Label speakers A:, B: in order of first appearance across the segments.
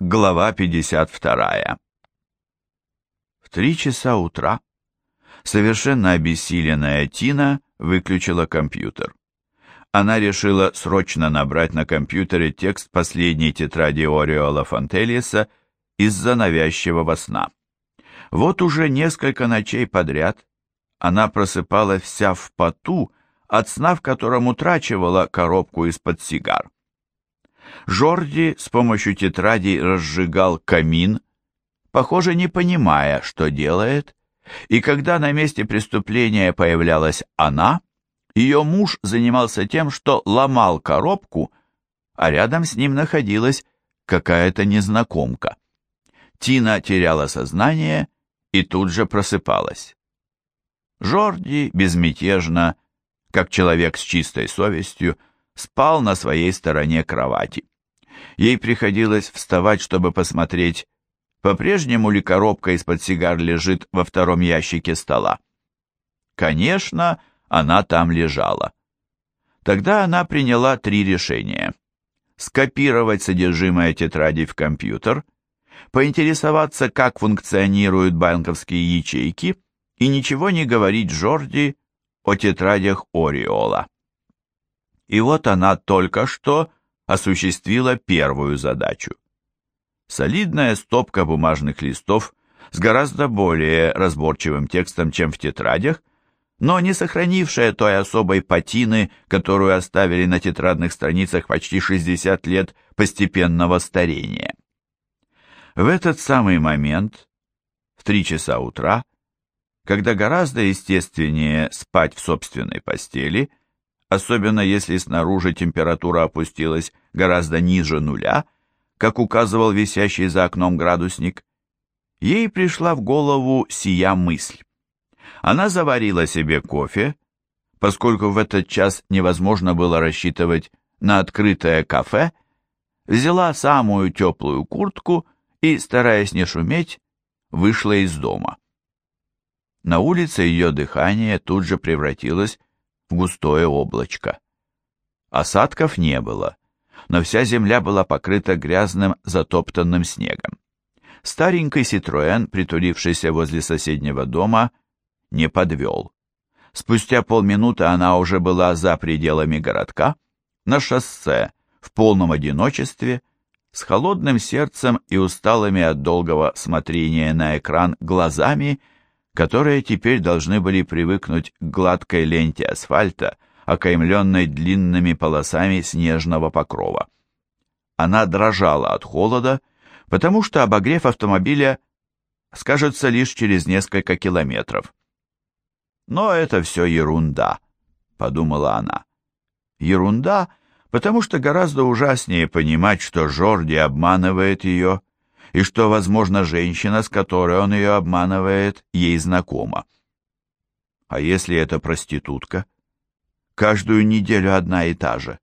A: Глава 52. В три часа утра совершенно обессиленная Тина выключила компьютер. Она решила срочно набрать на компьютере текст последней тетради Ориола Фонтелиса из-за навязчивого сна. Вот уже несколько ночей подряд она просыпалась вся в поту от сна, в котором утрачивала коробку из-под сигар. Жорди с помощью тетради разжигал камин, похоже, не понимая, что делает, и когда на месте преступления появлялась она, ее муж занимался тем, что ломал коробку, а рядом с ним находилась какая-то незнакомка. Тина теряла сознание и тут же просыпалась. Жорди безмятежно, как человек с чистой совестью, спал на своей стороне кровати. Ей приходилось вставать, чтобы посмотреть, по-прежнему ли коробка из-под сигар лежит во втором ящике стола. Конечно, она там лежала. Тогда она приняла три решения. Скопировать содержимое тетради в компьютер, поинтересоваться, как функционируют банковские ячейки, и ничего не говорить Джорди о тетрадях Ориола. И вот она только что осуществила первую задачу. Солидная стопка бумажных листов с гораздо более разборчивым текстом, чем в тетрадях, но не сохранившая той особой патины, которую оставили на тетрадных страницах почти 60 лет постепенного старения. В этот самый момент, в три часа утра, когда гораздо естественнее спать в собственной постели, особенно если снаружи температура опустилась гораздо ниже нуля, как указывал висящий за окном градусник, ей пришла в голову сия мысль. Она заварила себе кофе, поскольку в этот час невозможно было рассчитывать на открытое кафе, взяла самую теплую куртку и, стараясь не шуметь, вышла из дома. На улице ее дыхание тут же превратилось в густое облачко. Осадков не было, но вся земля была покрыта грязным затоптанным снегом. Старенький Ситроэн, притулившийся возле соседнего дома, не подвел. Спустя полминуты она уже была за пределами городка, на шоссе, в полном одиночестве, с холодным сердцем и усталыми от долгого смотрения на экран глазами, которые теперь должны были привыкнуть к гладкой ленте асфальта, окаймленной длинными полосами снежного покрова. Она дрожала от холода, потому что обогрев автомобиля скажется лишь через несколько километров. «Но это все ерунда», — подумала она. «Ерунда, потому что гораздо ужаснее понимать, что Жорди обманывает ее, и что, возможно, женщина, с которой он ее обманывает, ей знакома. А если это проститутка? Каждую неделю одна и та же.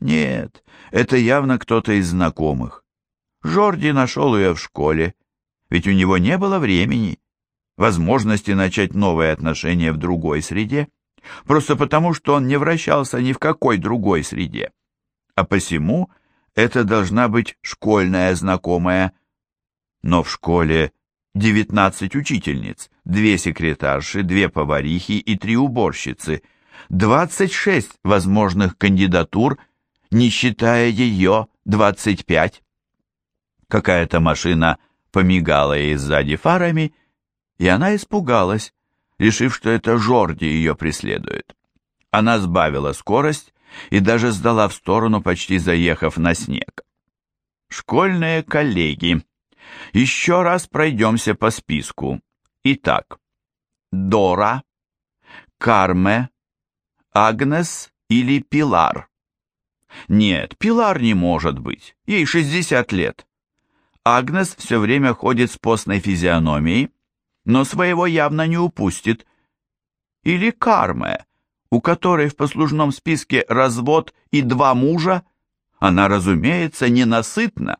A: Нет, это явно кто-то из знакомых. Жорди нашел ее в школе, ведь у него не было времени, возможности начать новые отношения в другой среде, просто потому, что он не вращался ни в какой другой среде. А посему это должна быть школьная знакомая. Но в школе 19 учительниц, две секретарши, две поварихи и три уборщицы, 26 возможных кандидатур, не считая ее 25. Какая-то машина помигала ей сзади фарами, и она испугалась, решив, что это Жорди ее преследует. Она сбавила скорость и даже сдала в сторону, почти заехав на снег. Школьные коллеги. Еще раз пройдемся по списку. Итак, Дора, Карме, Агнес или Пилар? Нет, Пилар не может быть, ей 60 лет. Агнес все время ходит с постной физиономией, но своего явно не упустит. Или Карме, у которой в послужном списке развод и два мужа, она, разумеется, ненасытна.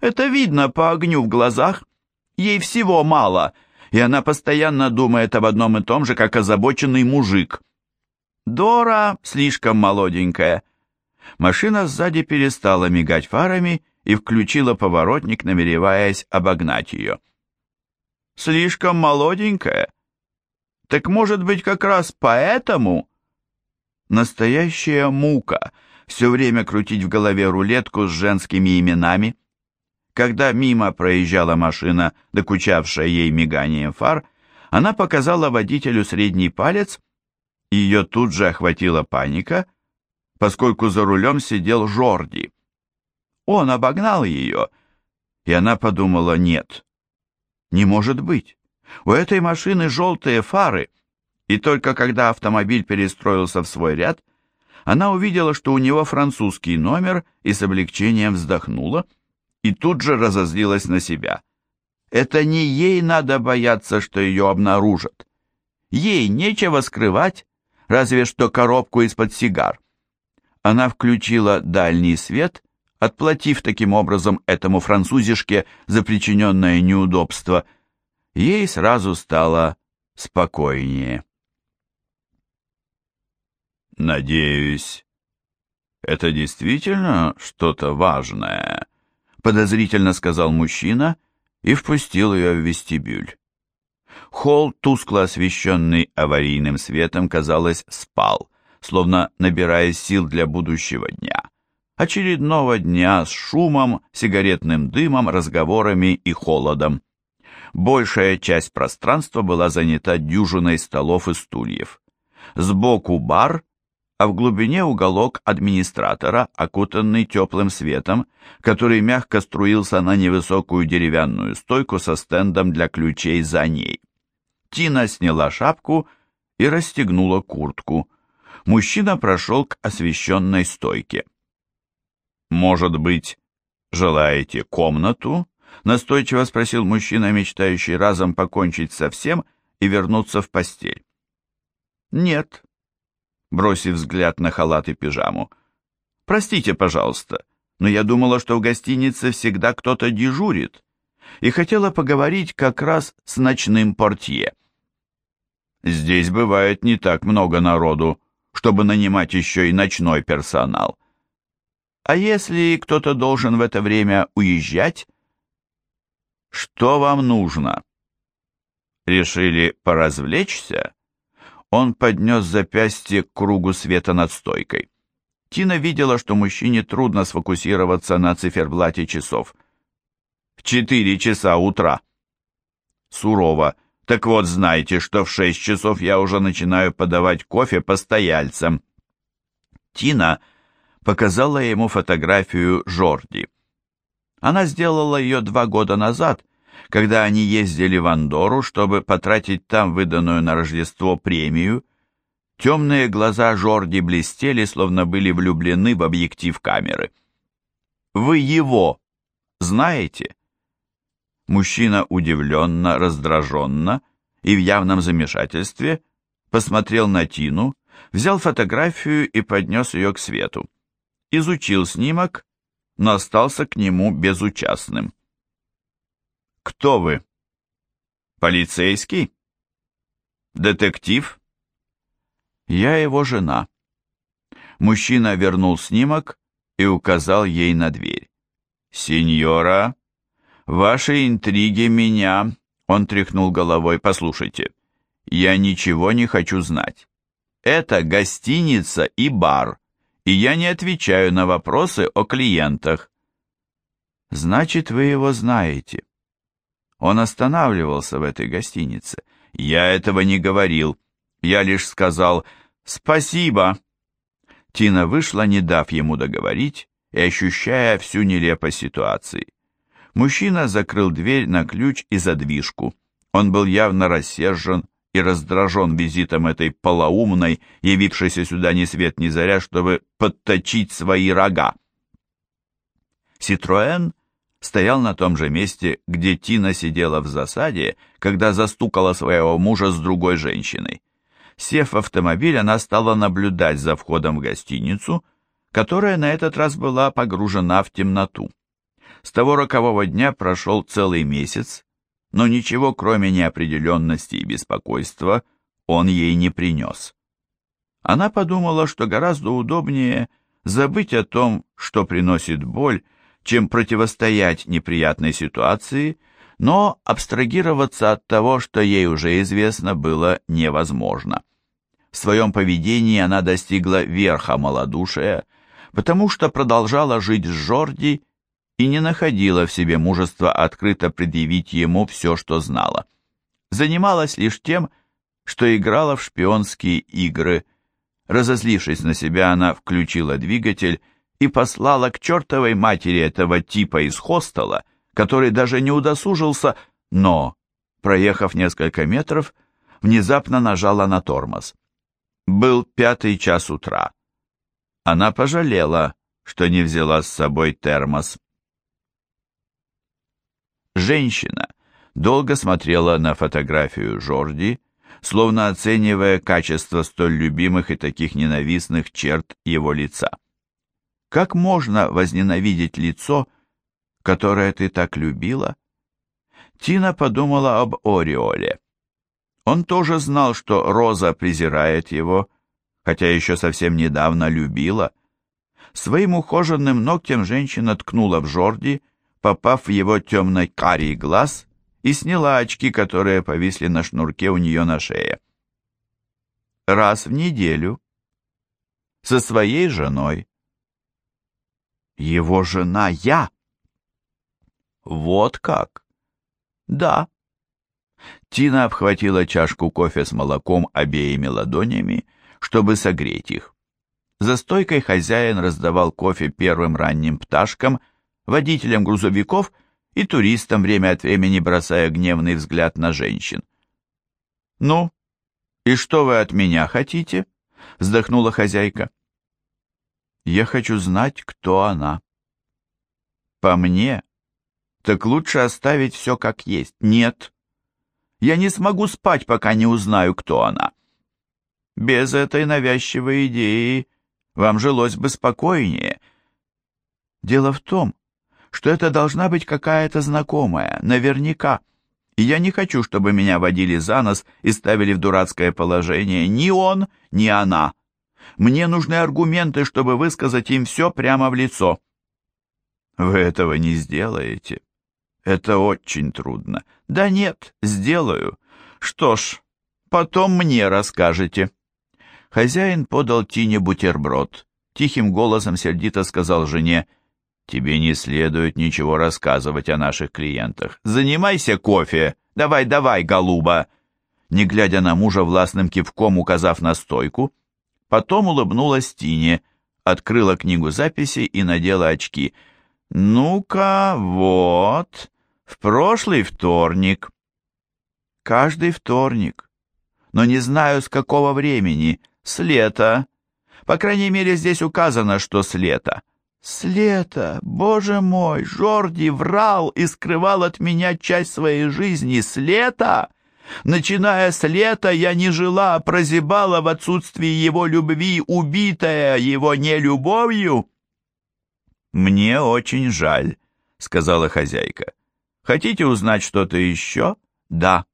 A: Это видно по огню в глазах. Ей всего мало, и она постоянно думает об одном и том же, как озабоченный мужик. Дора слишком молоденькая. Машина сзади перестала мигать фарами, и включила поворотник, намереваясь обогнать ее. «Слишком молоденькая? Так может быть как раз поэтому?» Настоящая мука — все время крутить в голове рулетку с женскими именами. Когда мимо проезжала машина, докучавшая ей миганием фар, она показала водителю средний палец, и ее тут же охватила паника, поскольку за рулем сидел Жорди. Он обогнал ее, и она подумала, нет, не может быть. У этой машины желтые фары — и только когда автомобиль перестроился в свой ряд, она увидела, что у него французский номер и с облегчением вздохнула, и тут же разозлилась на себя. Это не ей надо бояться, что ее обнаружат. Ей нечего скрывать, разве что коробку из-под сигар. Она включила дальний свет, отплатив таким образом этому французишке за причиненное неудобство. Ей сразу стало спокойнее. «Надеюсь, это действительно что-то важное», — подозрительно сказал мужчина и впустил ее в вестибюль. Холл, тускло освещенный аварийным светом, казалось, спал, словно набирая сил для будущего дня. Очередного дня с шумом, сигаретным дымом, разговорами и холодом. Большая часть пространства была занята дюжиной столов и стульев. Сбоку бар, а в глубине уголок администратора, окутанный теплым светом, который мягко струился на невысокую деревянную стойку со стендом для ключей за ней. Тина сняла шапку и расстегнула куртку. Мужчина прошел к освещенной стойке. «Может быть, желаете комнату?» — настойчиво спросил мужчина, мечтающий разом покончить со всем и вернуться в постель. «Нет», бросив взгляд на халат и пижаму. «Простите, пожалуйста, но я думала, что в гостинице всегда кто-то дежурит, и хотела поговорить как раз с ночным портье». «Здесь бывает не так много народу, чтобы нанимать еще и ночной персонал. А если кто-то должен в это время уезжать?» «Что вам нужно?» «Решили поразвлечься?» Он поднес запястье к кругу света над стойкой. Тина видела, что мужчине трудно сфокусироваться на циферблате часов. «В четыре часа утра». Сурово. «Так вот, знайте, что в шесть часов я уже начинаю подавать кофе постояльцам». Тина показала ему фотографию Жорди. Она сделала ее два года назад, когда они ездили в Андору, чтобы потратить там выданную на Рождество премию, темные глаза Жорди блестели, словно были влюблены в объектив камеры. «Вы его знаете?» Мужчина удивленно, раздраженно и в явном замешательстве посмотрел на Тину, взял фотографию и поднес ее к свету. Изучил снимок, но остался к нему безучастным. Кто вы? Полицейский? Детектив? Я его жена. Мужчина вернул снимок и указал ей на дверь. Сеньора, ваши интриги меня... Он тряхнул головой. Послушайте, я ничего не хочу знать. Это гостиница и бар, и я не отвечаю на вопросы о клиентах. Значит, вы его знаете. Он останавливался в этой гостинице. Я этого не говорил. Я лишь сказал «Спасибо». Тина вышла, не дав ему договорить, и ощущая всю нелепость ситуации. Мужчина закрыл дверь на ключ и задвижку. Он был явно рассержен и раздражен визитом этой полоумной, явившейся сюда ни свет ни заря, чтобы подточить свои рога. Ситроэн стоял на том же месте, где Тина сидела в засаде, когда застукала своего мужа с другой женщиной. Сев в автомобиль, она стала наблюдать за входом в гостиницу, которая на этот раз была погружена в темноту. С того рокового дня прошел целый месяц, но ничего, кроме неопределенности и беспокойства, он ей не принес. Она подумала, что гораздо удобнее забыть о том, что приносит боль, чем противостоять неприятной ситуации, но абстрагироваться от того, что ей уже известно, было невозможно. В своем поведении она достигла верха малодушия, потому что продолжала жить с Жорди и не находила в себе мужества открыто предъявить ему все, что знала. Занималась лишь тем, что играла в шпионские игры. Разозлившись на себя, она включила двигатель и послала к чертовой матери этого типа из хостела, который даже не удосужился, но, проехав несколько метров, внезапно нажала на тормоз. Был пятый час утра. Она пожалела, что не взяла с собой термос. Женщина долго смотрела на фотографию Жорди, словно оценивая качество столь любимых и таких ненавистных черт его лица. Как можно возненавидеть лицо, которое ты так любила? Тина подумала об Ореоле. Он тоже знал, что Роза презирает его, хотя еще совсем недавно любила. Своим ухоженным ногтем женщина ткнула в Жорди, попав в его темный карий глаз, и сняла очки, которые повисли на шнурке у нее на шее. Раз в неделю. Со своей женой. Его жена я. Вот как? Да. Тина обхватила чашку кофе с молоком обеими ладонями, чтобы согреть их. За стойкой хозяин раздавал кофе первым ранним пташкам, водителям грузовиков и туристам, время от времени бросая гневный взгляд на женщин. «Ну, и что вы от меня хотите?» — вздохнула хозяйка. Я хочу знать, кто она. По мне, так лучше оставить все как есть. Нет. Я не смогу спать, пока не узнаю, кто она. Без этой навязчивой идеи вам жилось бы спокойнее. Дело в том, что это должна быть какая-то знакомая, наверняка. И я не хочу, чтобы меня водили за нос и ставили в дурацкое положение ни он, ни она. Мне нужны аргументы, чтобы высказать им все прямо в лицо. Вы этого не сделаете. Это очень трудно. Да нет, сделаю. Что ж, потом мне расскажете. Хозяин подал Тине бутерброд. Тихим голосом сердито сказал жене, «Тебе не следует ничего рассказывать о наших клиентах. Занимайся кофе. Давай, давай, голуба!» Не глядя на мужа властным кивком, указав на стойку, Потом улыбнулась Тине, открыла книгу записей и надела очки. «Ну-ка, вот, в прошлый вторник». «Каждый вторник. Но не знаю, с какого времени. С лета. По крайней мере, здесь указано, что с лета». «С лета! Боже мой! Жорди врал и скрывал от меня часть своей жизни с лета!» Начиная с лета я не жила, а прозябала в отсутствии его любви, убитая его нелюбовью. «Мне очень жаль», — сказала хозяйка. «Хотите узнать что-то еще?» «Да».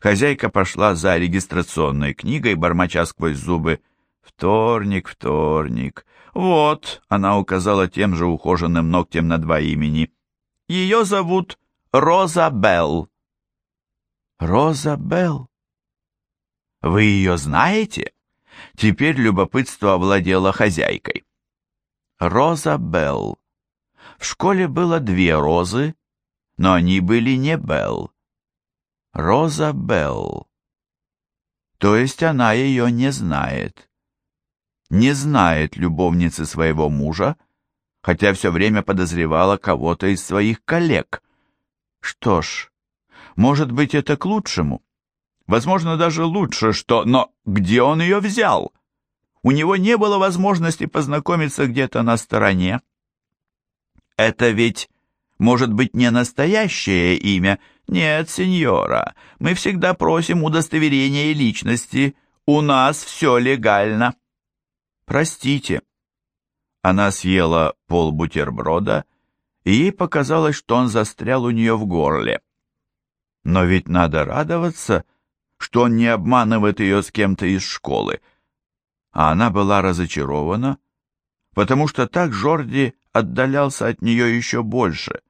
A: Хозяйка пошла за регистрационной книгой, бормоча сквозь зубы. «Вторник, вторник. Вот», — она указала тем же ухоженным ногтем на два имени. «Ее зовут Роза Белл». Роза Белл. Вы ее знаете? Теперь любопытство овладело хозяйкой. Роза Белл. В школе было две розы, но они были не Белл. Роза Белл. То есть она ее не знает. Не знает любовницы своего мужа, хотя все время подозревала кого-то из своих коллег. Что ж, может быть, это к лучшему. Возможно, даже лучше, что... Но где он ее взял? У него не было возможности познакомиться где-то на стороне. Это ведь, может быть, не настоящее имя. Нет, сеньора, мы всегда просим удостоверения личности. У нас все легально. Простите. Она съела пол бутерброда, и ей показалось, что он застрял у нее в горле. Но ведь надо радоваться, что он не обманывает ее с кем-то из школы. А она была разочарована, потому что так Жорди отдалялся от нее еще больше,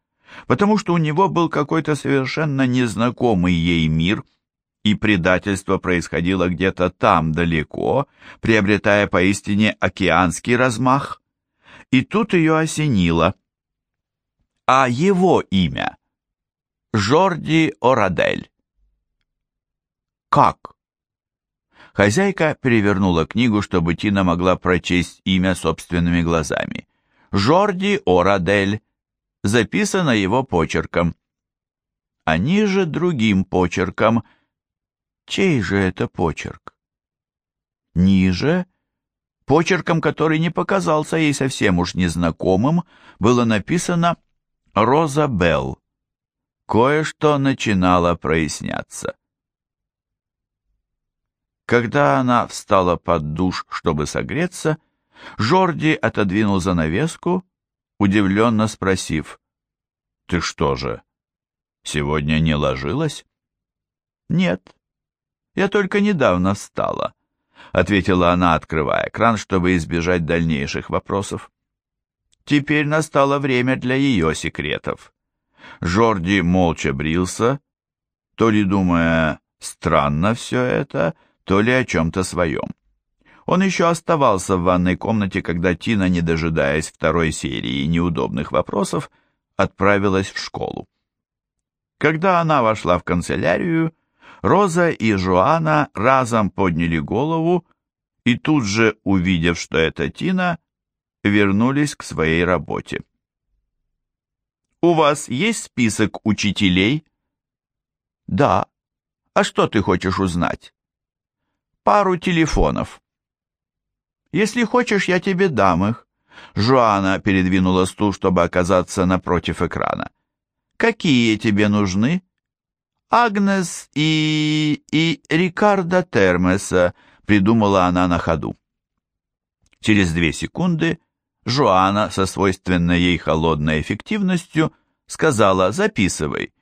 A: потому что у него был какой-то совершенно незнакомый ей мир, и предательство происходило где-то там далеко, приобретая поистине океанский размах. И тут ее осенило. А его имя? Жорди Орадель. Как? Хозяйка перевернула книгу, чтобы Тина могла прочесть имя собственными глазами. Жорди Орадель. Записано его почерком. А ниже другим почерком. Чей же это почерк? Ниже, почерком, который не показался ей совсем уж незнакомым, было написано «Роза Белл». Кое-что начинало проясняться. Когда она встала под душ, чтобы согреться, Жорди отодвинул занавеску, удивленно спросив, «Ты что же, сегодня не ложилась?» «Нет, я только недавно встала», — ответила она, открывая кран, чтобы избежать дальнейших вопросов. Теперь настало время для ее секретов. Жорди молча брился, то ли думая, странно все это, — то ли о чем-то своем. Он еще оставался в ванной комнате, когда Тина, не дожидаясь второй серии неудобных вопросов, отправилась в школу. Когда она вошла в канцелярию, Роза и Жоанна разом подняли голову и тут же, увидев, что это Тина, вернулись к своей работе. «У вас есть список учителей?» «Да. А что ты хочешь узнать?» пару телефонов. Если хочешь, я тебе дам их. Жуана передвинула стул, чтобы оказаться напротив экрана. Какие тебе нужны? Агнес и... и Рикардо Термеса, придумала она на ходу. Через две секунды Жуана со свойственной ей холодной эффективностью сказала «записывай»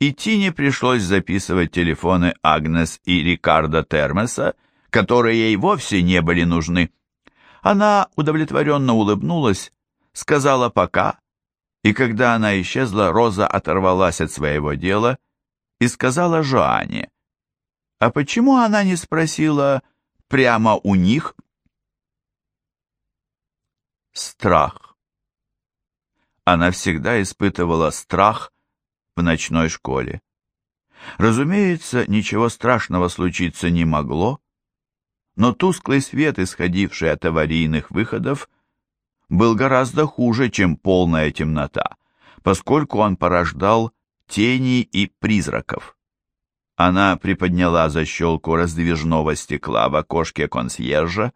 A: и Тине пришлось записывать телефоны Агнес и Рикардо Термеса, которые ей вовсе не были нужны. Она удовлетворенно улыбнулась, сказала «пока», и когда она исчезла, Роза оторвалась от своего дела и сказала Жоане, «А почему она не спросила прямо у них?» Страх. Она всегда испытывала страх, в ночной школе. Разумеется, ничего страшного случиться не могло, но тусклый свет, исходивший от аварийных выходов, был гораздо хуже, чем полная темнота, поскольку он порождал тени и призраков. Она приподняла защелку раздвижного стекла в окошке консьержа,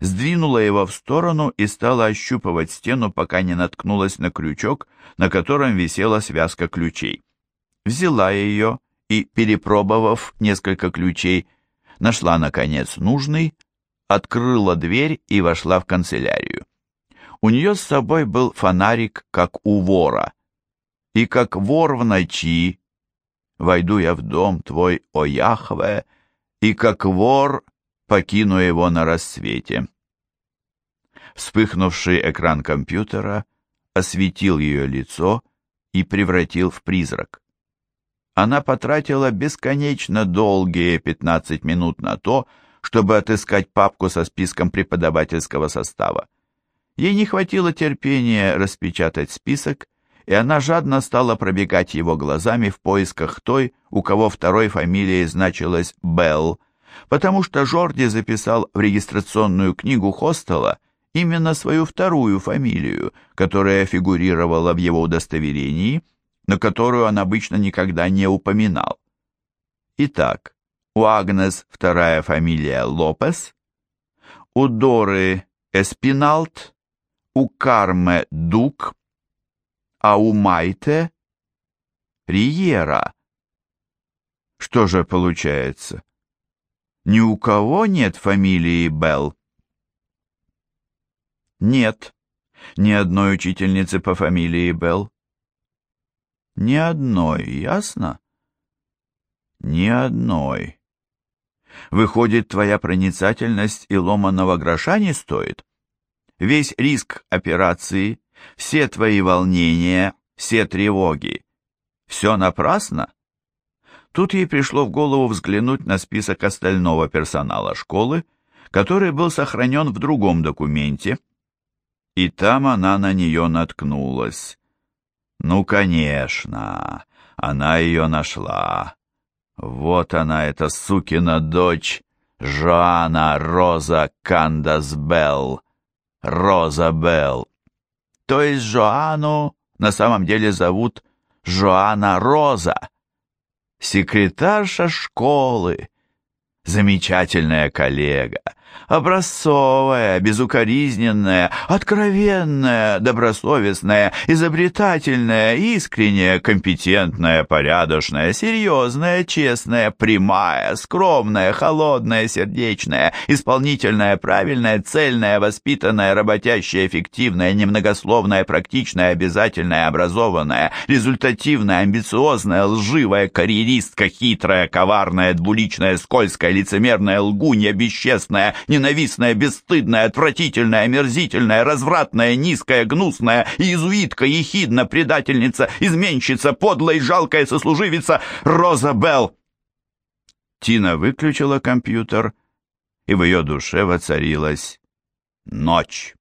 A: сдвинула его в сторону и стала ощупывать стену, пока не наткнулась на крючок, на котором висела связка ключей. Взяла ее и, перепробовав несколько ключей, нашла, наконец, нужный, открыла дверь и вошла в канцелярию. У нее с собой был фонарик, как у вора. И как вор в ночи, войду я в дом твой, о Яхве, и как вор покину его на рассвете. Вспыхнувший экран компьютера осветил ее лицо и превратил в призрак. Она потратила бесконечно долгие 15 минут на то, чтобы отыскать папку со списком преподавательского состава. Ей не хватило терпения распечатать список, и она жадно стала пробегать его глазами в поисках той, у кого второй фамилией значилась Белл, потому что Жорди записал в регистрационную книгу хостела именно свою вторую фамилию, которая фигурировала в его удостоверении, но которую он обычно никогда не упоминал. Итак, у Агнес вторая фамилия Лопес, у Доры Эспиналт, у Карме Дук, а у Майте Риера. Что же получается? Ни у кого нет фамилии Белл? Нет, ни одной учительницы по фамилии Белл. Ни одной, ясно? Ни одной. Выходит, твоя проницательность и ломаного гроша не стоит? Весь риск операции, Все твои волнения, все тревоги. Все напрасно? Тут ей пришло в голову взглянуть на список остального персонала школы, который был сохранен в другом документе, и там она на нее наткнулась. Ну, конечно, она ее нашла. Вот она, эта сукина дочь, Жоанна Роза Кандас Белл. Роза Белл. То есть Жоанну на самом деле зовут Жоанна Роза. Секретарша школы. Замечательная коллега образцовая, безукоризненная, откровенная, добросовестная, изобретательная, искренняя, компетентная, порядочная, серьезная, честная, прямая, скромная, холодная, сердечная, исполнительная, правильная, цельная, воспитанная, работящая, эффективная, немногословная, практичная, обязательная, образованная, результативная, амбициозная, лживая, карьеристка, хитрая, коварная, двуличная, скользкая, лицемерная, лгунья, бесчестная, ненавистная, бесстыдная, отвратительная, омерзительная, развратная, низкая, гнусная, иезуитка, ехидна, предательница, изменщица, подлая и жалкая сослуживица Роза Белл. Тина выключила компьютер, и в ее душе воцарилась ночь.